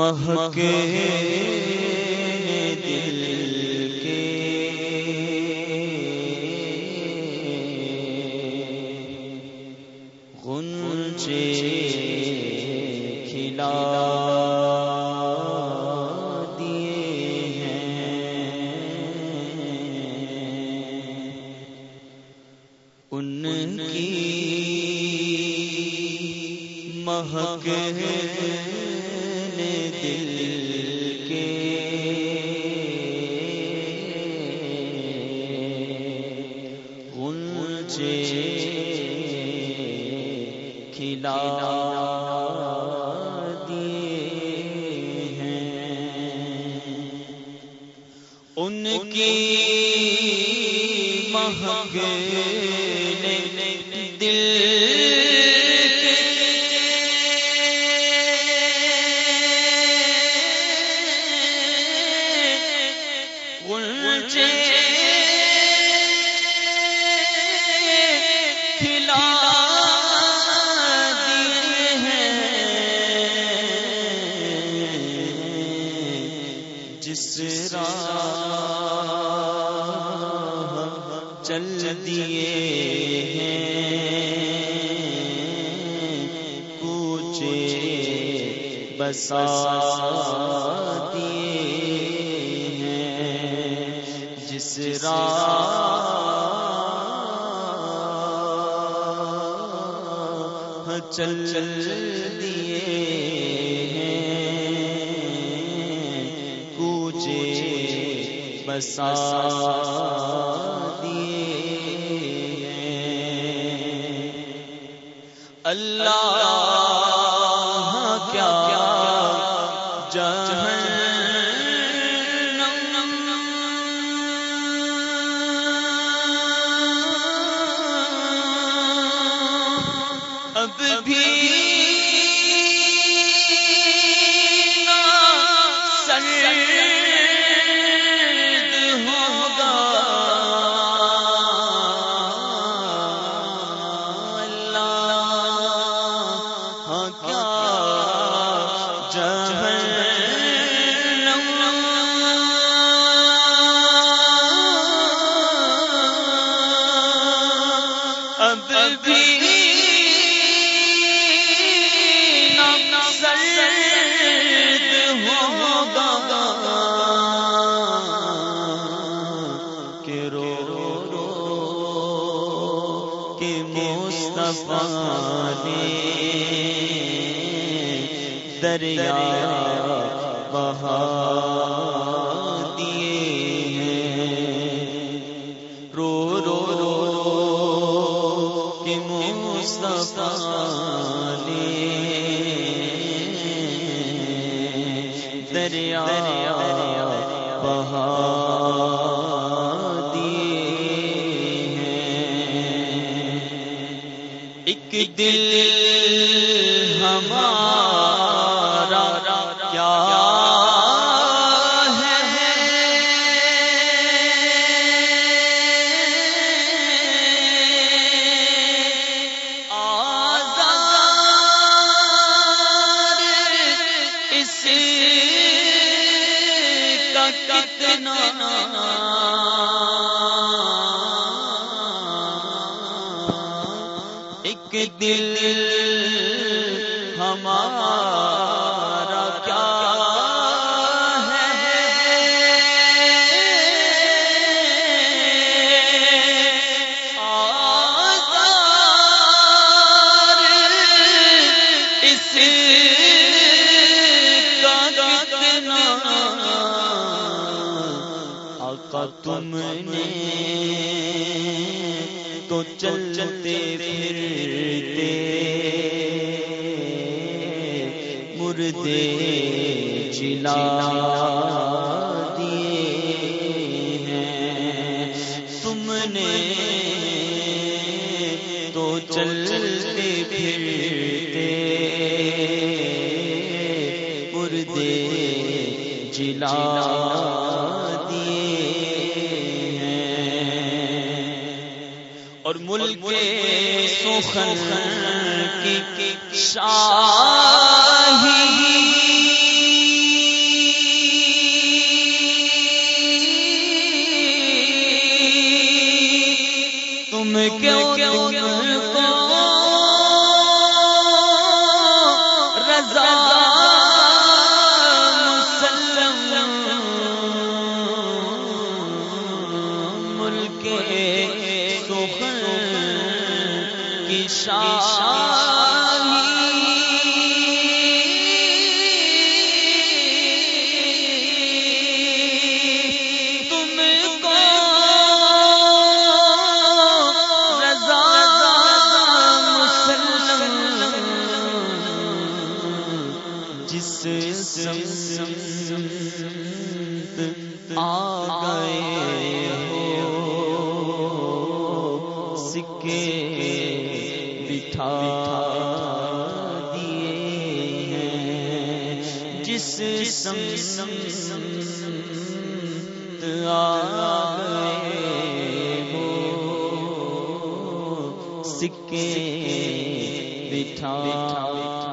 مہکے دل کے۔ غنچے کھلا دیے ہیں۔ ان کی مہک دل کے غنچے کھلا ہیں۔ ان کی مہک دل راہ چل دیے ہیں کوچے بسا دیے ہیں۔ جس راہ چل دیے بسا دیے۔ اللہ کیا جہنم۔ اب بھی نے دریا بہا دل ہمارا کیا ہے؟ آزار اس کا کتنا دل ہمارا تم نے تو چلتے پھرتے مردے چلا دیے ہیں۔ تم نے تو چلتے پھرتے مردے جلا ملک سخن کی شاہی تم کیوں کیوں رضا مسلم ملک کی شاہی۔ تم آ گئے۔ سمت آ گئے ہو۔ سکے بٹھا۔